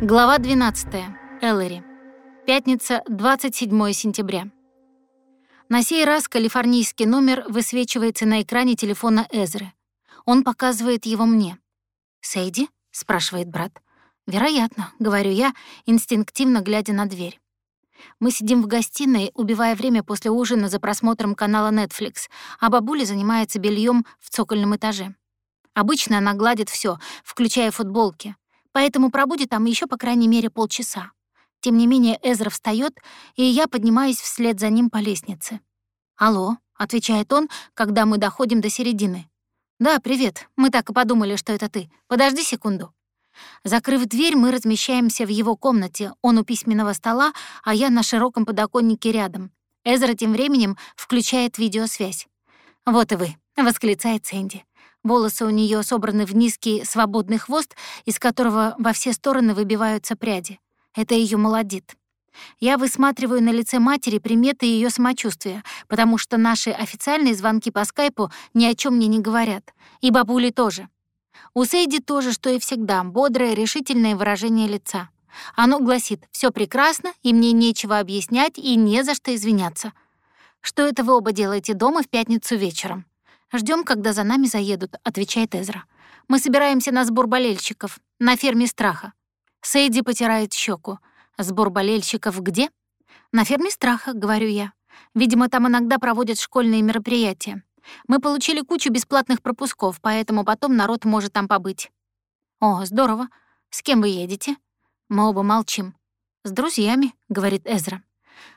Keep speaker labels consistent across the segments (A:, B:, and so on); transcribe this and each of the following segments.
A: Глава 12. Эллери. Пятница, 27 сентября. На сей раз калифорнийский номер высвечивается на экране телефона Эзры. Он показывает его мне. «Сейди?» — спрашивает брат. «Вероятно», — говорю я, инстинктивно глядя на дверь. Мы сидим в гостиной, убивая время после ужина за просмотром канала Netflix, а бабуля занимается бельем в цокольном этаже. Обычно она гладит все, включая футболки, поэтому пробудет там еще по крайней мере полчаса. Тем не менее Эзра встает, и я поднимаюсь вслед за ним по лестнице. «Алло», — отвечает он, когда мы доходим до середины. «Да, привет. Мы так и подумали, что это ты. Подожди секунду». Закрыв дверь, мы размещаемся в его комнате, он у письменного стола, а я на широком подоконнике рядом. Эзра тем временем включает видеосвязь. «Вот и вы», — восклицает Сэнди. Волосы у нее собраны в низкий свободный хвост, из которого во все стороны выбиваются пряди. Это ее молодит. Я высматриваю на лице матери приметы ее самочувствия, потому что наши официальные звонки по скайпу ни о чем мне не говорят. И бабули тоже. У Сейди тоже, что и всегда, бодрое, решительное выражение лица. Оно гласит «все прекрасно, и мне нечего объяснять, и не за что извиняться». «Что это вы оба делаете дома в пятницу вечером?» Ждем, когда за нами заедут», — отвечает Эзра. «Мы собираемся на сбор болельщиков, на ферме страха». Сейди потирает щеку. «Сбор болельщиков где?» «На ферме страха», — говорю я. «Видимо, там иногда проводят школьные мероприятия. Мы получили кучу бесплатных пропусков, поэтому потом народ может там побыть». «О, здорово. С кем вы едете?» Мы оба молчим. «С друзьями», — говорит Эзра.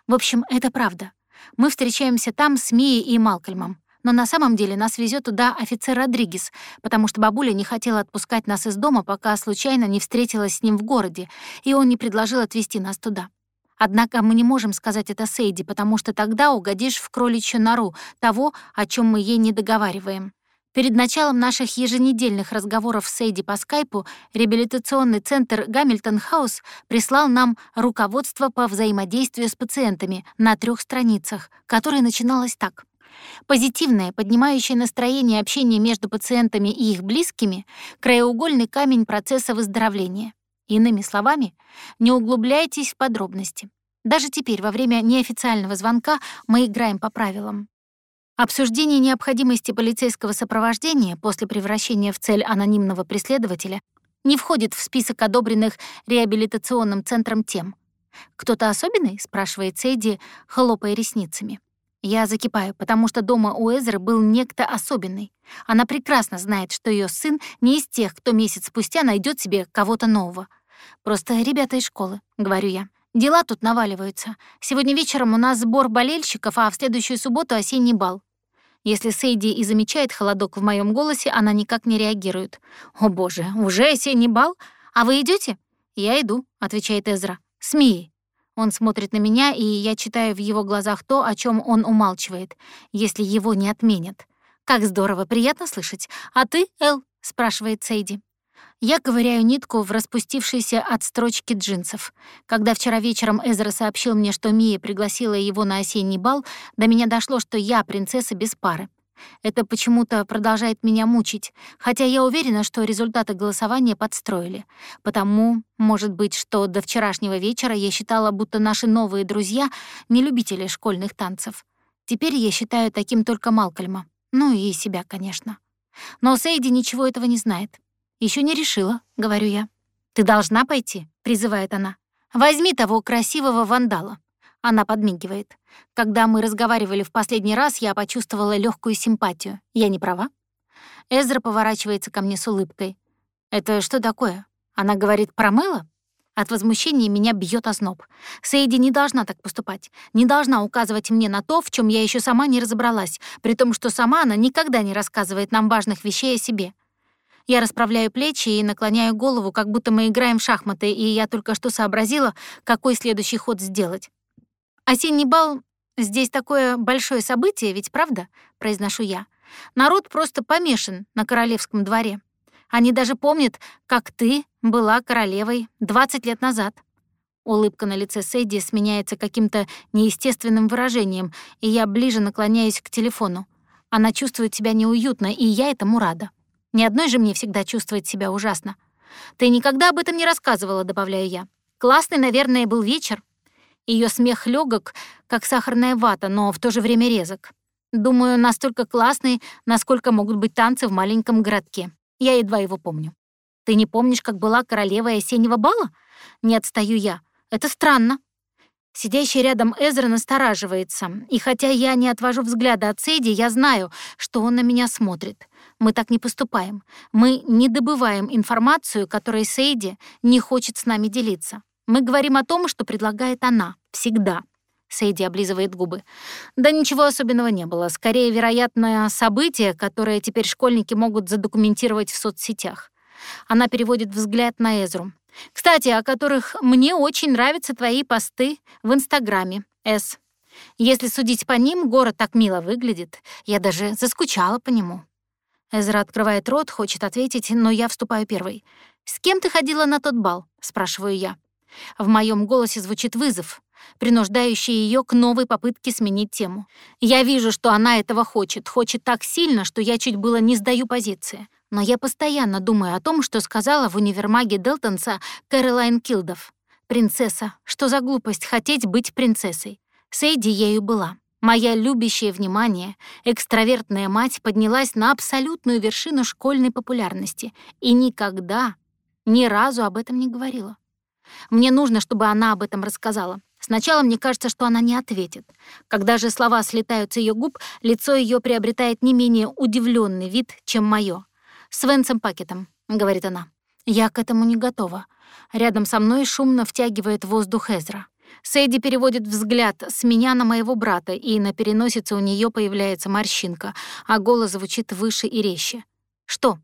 A: «В общем, это правда. Мы встречаемся там с Мией и Малкольмом. Но на самом деле нас везет туда офицер Родригес, потому что бабуля не хотела отпускать нас из дома, пока случайно не встретилась с ним в городе, и он не предложил отвезти нас туда. Однако мы не можем сказать это Сейди, потому что тогда угодишь в кроличью нору того, о чем мы ей не договариваем. Перед началом наших еженедельных разговоров с Сейди по скайпу реабилитационный центр Гамильтон Хаус прислал нам руководство по взаимодействию с пациентами на трех страницах, которое начиналось так. Позитивное, поднимающее настроение общение между пациентами и их близкими — краеугольный камень процесса выздоровления. Иными словами, не углубляйтесь в подробности. Даже теперь, во время неофициального звонка, мы играем по правилам. Обсуждение необходимости полицейского сопровождения после превращения в цель анонимного преследователя не входит в список одобренных реабилитационным центром тем. «Кто-то особенный?» — спрашивает Сейди, хлопая ресницами. Я закипаю, потому что дома у Эзеры был некто особенный. Она прекрасно знает, что ее сын не из тех, кто месяц спустя найдет себе кого-то нового. Просто ребята из школы, говорю я. Дела тут наваливаются. Сегодня вечером у нас сбор болельщиков, а в следующую субботу осенний бал. Если Сейди и замечает холодок в моем голосе, она никак не реагирует. «О боже, уже осенний бал? А вы идете? «Я иду», — отвечает Эзра. «Смеи». Он смотрит на меня, и я читаю в его глазах то, о чем он умалчивает, если его не отменят. «Как здорово, приятно слышать. А ты, Эл?» — спрашивает Сейди. Я ковыряю нитку в распустившейся от строчки джинсов. Когда вчера вечером Эзра сообщил мне, что Мия пригласила его на осенний бал, до меня дошло, что я принцесса без пары. Это почему-то продолжает меня мучить, хотя я уверена, что результаты голосования подстроили. Потому, может быть, что до вчерашнего вечера я считала, будто наши новые друзья — не любители школьных танцев. Теперь я считаю таким только Малкольма. Ну и себя, конечно. Но Сейди ничего этого не знает. Еще не решила», — говорю я. «Ты должна пойти», — призывает она. «Возьми того красивого вандала». Она подмигивает. Когда мы разговаривали в последний раз, я почувствовала легкую симпатию. Я не права? Эзра поворачивается ко мне с улыбкой. «Это что такое?» Она говорит про мыло? От возмущения меня бьет озноб. Сейди не должна так поступать. Не должна указывать мне на то, в чем я еще сама не разобралась, при том, что сама она никогда не рассказывает нам важных вещей о себе. Я расправляю плечи и наклоняю голову, как будто мы играем в шахматы, и я только что сообразила, какой следующий ход сделать. «Осенний бал — здесь такое большое событие, ведь правда?» — произношу я. «Народ просто помешан на королевском дворе. Они даже помнят, как ты была королевой 20 лет назад». Улыбка на лице Сэдди сменяется каким-то неестественным выражением, и я ближе наклоняюсь к телефону. Она чувствует себя неуютно, и я этому рада. Ни одной же мне всегда чувствовать себя ужасно. «Ты никогда об этом не рассказывала», — добавляю я. «Классный, наверное, был вечер». Ее смех легок, как сахарная вата, но в то же время резок. Думаю, настолько классный, насколько могут быть танцы в маленьком городке. Я едва его помню. Ты не помнишь, как была королева осеннего бала? Не отстаю я. Это странно. Сидящий рядом Эзра настораживается, и хотя я не отвожу взгляда от Сейди, я знаю, что он на меня смотрит. Мы так не поступаем. Мы не добываем информацию, которой Сейди не хочет с нами делиться. Мы говорим о том, что предлагает она. Всегда. Сейди облизывает губы. Да ничего особенного не было. Скорее, вероятное событие, которое теперь школьники могут задокументировать в соцсетях. Она переводит взгляд на Эзру. Кстати, о которых мне очень нравятся твои посты в Инстаграме, С. Если судить по ним, город так мило выглядит. Я даже заскучала по нему. Эзра открывает рот, хочет ответить, но я вступаю первой. «С кем ты ходила на тот бал?» — спрашиваю я. В моем голосе звучит вызов, принуждающий ее к новой попытке сменить тему. Я вижу, что она этого хочет, хочет так сильно, что я чуть было не сдаю позиции. Но я постоянно думаю о том, что сказала в универмаге Делтонса Кэролайн Килдов. «Принцесса. Что за глупость хотеть быть принцессой?» Сейди ею была. Моя любящее внимание, экстравертная мать поднялась на абсолютную вершину школьной популярности и никогда, ни разу об этом не говорила. Мне нужно, чтобы она об этом рассказала. Сначала мне кажется, что она не ответит. Когда же слова слетают с ее губ, лицо ее приобретает не менее удивленный вид, чем мое. «С Венсом Пакетом», — говорит она. «Я к этому не готова». Рядом со мной шумно втягивает воздух Эзра. Сэйди переводит взгляд с меня на моего брата, и на переносице у нее появляется морщинка, а голос звучит выше и резче. «Что,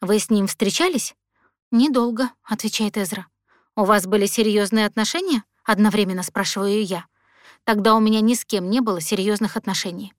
A: вы с ним встречались?» «Недолго», — отвечает Эзра. «У вас были серьезные отношения?» — одновременно спрашиваю я. «Тогда у меня ни с кем не было серьезных отношений».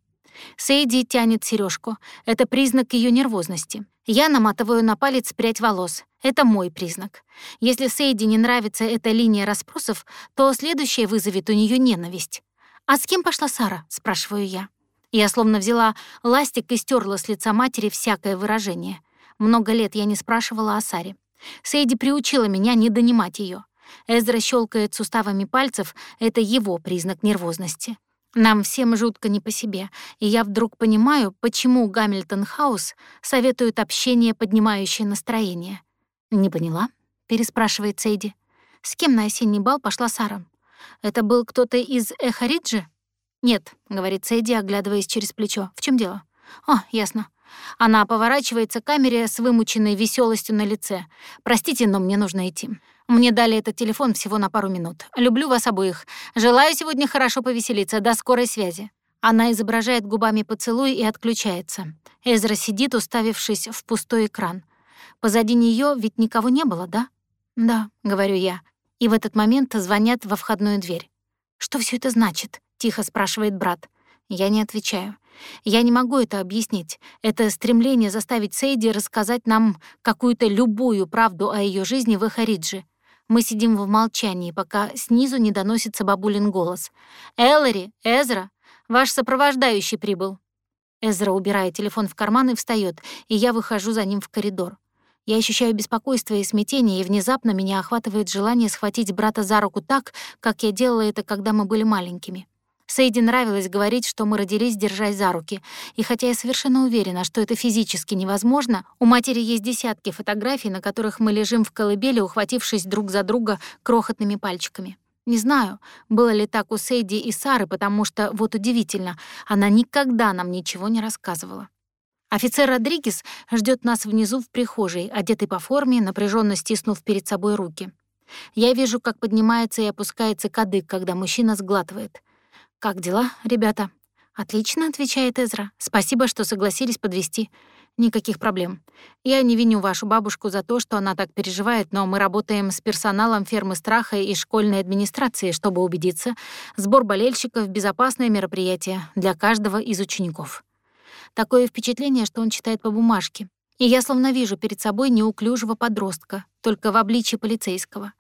A: Сейди тянет сережку. Это признак ее нервозности. Я наматываю на палец прядь волос. Это мой признак. Если Сейди не нравится эта линия расспросов, то следующее вызовет у нее ненависть. «А с кем пошла Сара?» — спрашиваю я. Я словно взяла ластик и стерла с лица матери всякое выражение. Много лет я не спрашивала о Саре. Сейди приучила меня не донимать ее. Эзра щелкает суставами пальцев — это его признак нервозности. Нам всем жутко не по себе, и я вдруг понимаю, почему Гамильтон Хаус советует общение, поднимающее настроение. «Не поняла?» — переспрашивает Сейди. «С кем на осенний бал пошла Сара? Это был кто-то из Эхариджи?» «Нет», — говорит Сейди, оглядываясь через плечо. «В чем дело?» «О, ясно. Она поворачивается к камере с вымученной веселостью на лице. «Простите, но мне нужно идти. Мне дали этот телефон всего на пару минут. Люблю вас обоих. Желаю сегодня хорошо повеселиться. До скорой связи». Она изображает губами поцелуй и отключается. Эзра сидит, уставившись в пустой экран. Позади нее ведь никого не было, да? «Да», — говорю я. И в этот момент звонят во входную дверь. «Что все это значит?» — тихо спрашивает брат. Я не отвечаю. Я не могу это объяснить. Это стремление заставить Сейди рассказать нам какую-то любую правду о ее жизни в Эхаридже. Мы сидим в молчании, пока снизу не доносится бабулин голос. «Эллари, Эзра, ваш сопровождающий прибыл». Эзра убирает телефон в карман и встает, и я выхожу за ним в коридор. Я ощущаю беспокойство и смятение, и внезапно меня охватывает желание схватить брата за руку так, как я делала это, когда мы были маленькими. Сейди нравилось говорить, что мы родились, держась за руки. И хотя я совершенно уверена, что это физически невозможно, у матери есть десятки фотографий, на которых мы лежим в колыбели, ухватившись друг за друга крохотными пальчиками. Не знаю, было ли так у Сейди и Сары, потому что, вот удивительно, она никогда нам ничего не рассказывала. Офицер Родригес ждет нас внизу в прихожей, одетый по форме, напряженно стиснув перед собой руки. Я вижу, как поднимается и опускается кадык, когда мужчина сглатывает. «Как дела, ребята?» «Отлично», — отвечает Эзра. «Спасибо, что согласились подвести. Никаких проблем. Я не виню вашу бабушку за то, что она так переживает, но мы работаем с персоналом фермы страха и школьной администрации, чтобы убедиться, сбор болельщиков — безопасное мероприятие для каждого из учеников». Такое впечатление, что он читает по бумажке. И я словно вижу перед собой неуклюжего подростка, только в обличье полицейского.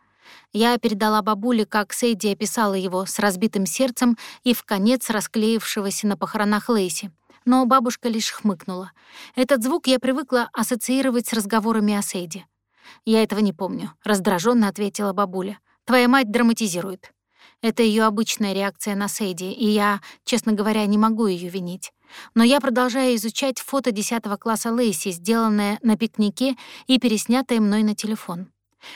A: Я передала бабуле, как Сейди описала его, с разбитым сердцем и в конец расклеившегося на похоронах Лейси. Но бабушка лишь хмыкнула. Этот звук я привыкла ассоциировать с разговорами о Сейди. «Я этого не помню», — раздраженно ответила бабуля. «Твоя мать драматизирует». Это ее обычная реакция на Сейди, и я, честно говоря, не могу ее винить. Но я продолжаю изучать фото 10 класса Лейси, сделанное на пикнике и переснятое мной на телефон.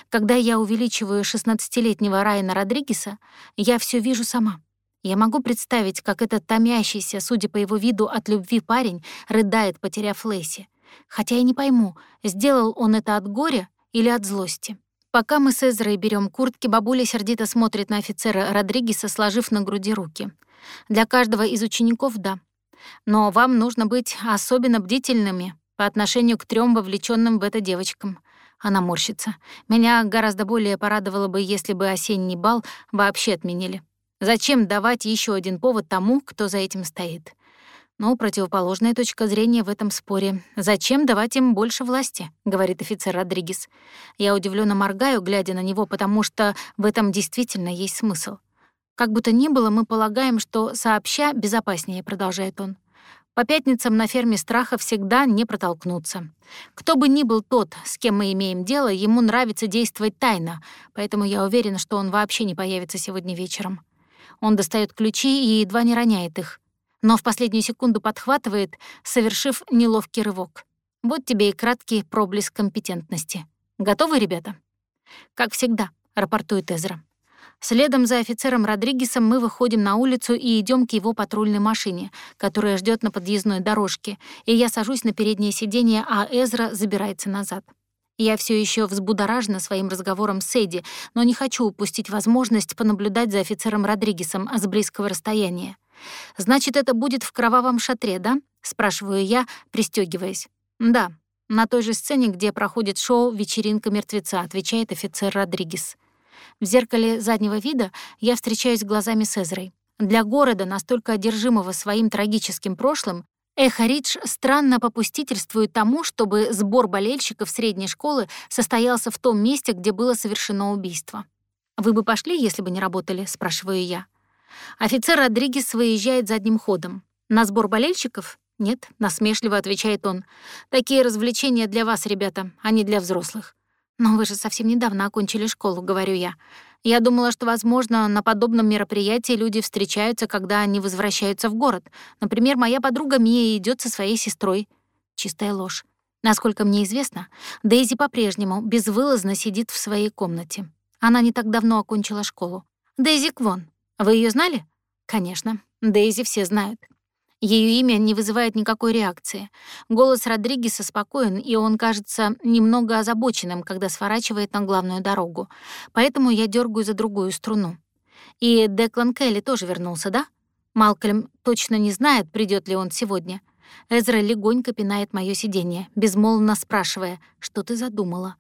A: Когда я увеличиваю 16-летнего Райана Родригеса, я все вижу сама. Я могу представить, как этот томящийся, судя по его виду, от любви парень рыдает, потеряв Лейси. Хотя я не пойму, сделал он это от горя или от злости. Пока мы с Эзрой берем куртки, бабуля сердито смотрит на офицера Родригеса, сложив на груди руки. Для каждого из учеников — да. Но вам нужно быть особенно бдительными по отношению к трем вовлеченным в это девочкам. Она морщится. Меня гораздо более порадовало бы, если бы осенний бал вообще отменили. Зачем давать еще один повод тому, кто за этим стоит? Но противоположная точка зрения в этом споре. «Зачем давать им больше власти?» — говорит офицер Родригес. Я удивленно моргаю, глядя на него, потому что в этом действительно есть смысл. «Как бы то ни было, мы полагаем, что сообща безопаснее», — продолжает он. «По пятницам на ферме страха всегда не протолкнуться. Кто бы ни был тот, с кем мы имеем дело, ему нравится действовать тайно, поэтому я уверена, что он вообще не появится сегодня вечером». Он достает ключи и едва не роняет их но в последнюю секунду подхватывает, совершив неловкий рывок. Вот тебе и краткий проблеск компетентности. Готовы, ребята? Как всегда, рапортует Эзра. Следом за офицером Родригесом мы выходим на улицу и идем к его патрульной машине, которая ждет на подъездной дорожке, и я сажусь на переднее сиденье, а Эзра забирается назад. Я все еще взбудоражена своим разговором с Эдди, но не хочу упустить возможность понаблюдать за офицером Родригесом с близкого расстояния. «Значит, это будет в кровавом шатре, да?» — спрашиваю я, пристегиваясь. «Да, на той же сцене, где проходит шоу «Вечеринка мертвеца», — отвечает офицер Родригес. В зеркале заднего вида я встречаюсь глазами с Эзрой. Для города, настолько одержимого своим трагическим прошлым, Эхо Ридж странно попустительствует тому, чтобы сбор болельщиков средней школы состоялся в том месте, где было совершено убийство. «Вы бы пошли, если бы не работали?» — спрашиваю я. Офицер Родригес выезжает задним ходом. На сбор болельщиков? Нет, насмешливо отвечает он. Такие развлечения для вас, ребята, а не для взрослых. Но вы же совсем недавно окончили школу, говорю я. Я думала, что, возможно, на подобном мероприятии люди встречаются, когда они возвращаются в город. Например, моя подруга Мия идет со своей сестрой. Чистая ложь. Насколько мне известно, Дейзи по-прежнему безвылазно сидит в своей комнате. Она не так давно окончила школу. Дейзи Квон, вы ее знали? Конечно. Дейзи все знают. Ее имя не вызывает никакой реакции. Голос Родригеса спокоен, и он кажется немного озабоченным, когда сворачивает на главную дорогу. Поэтому я дергаю за другую струну. И Деклан Келли тоже вернулся, да? Малкольм точно не знает, придет ли он сегодня. Эзра легонько пинает мое сиденье, безмолвно спрашивая, что ты задумала.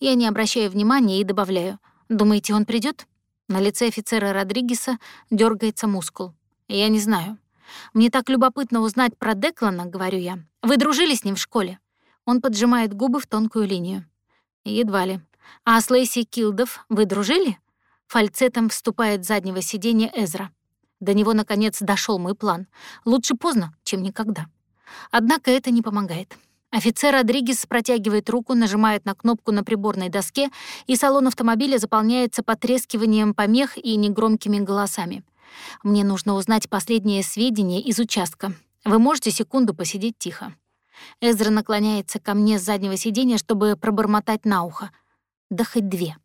A: Я не обращаю внимания и добавляю, думаете, он придет? На лице офицера Родригеса дергается мускул. Я не знаю. Мне так любопытно узнать про Деклана, говорю я. Вы дружили с ним в школе? Он поджимает губы в тонкую линию. Едва ли. А с Лейси Килдов вы дружили? Фальцетом вступает с заднего сиденья Эзра. До него, наконец, дошел мой план. Лучше поздно, чем никогда. Однако это не помогает. Офицер Родригес протягивает руку, нажимает на кнопку на приборной доске, и салон автомобиля заполняется потрескиванием помех и негромкими голосами. Мне нужно узнать последние сведения из участка. Вы можете секунду посидеть тихо. Эзра наклоняется ко мне с заднего сиденья, чтобы пробормотать на ухо. Да хоть две.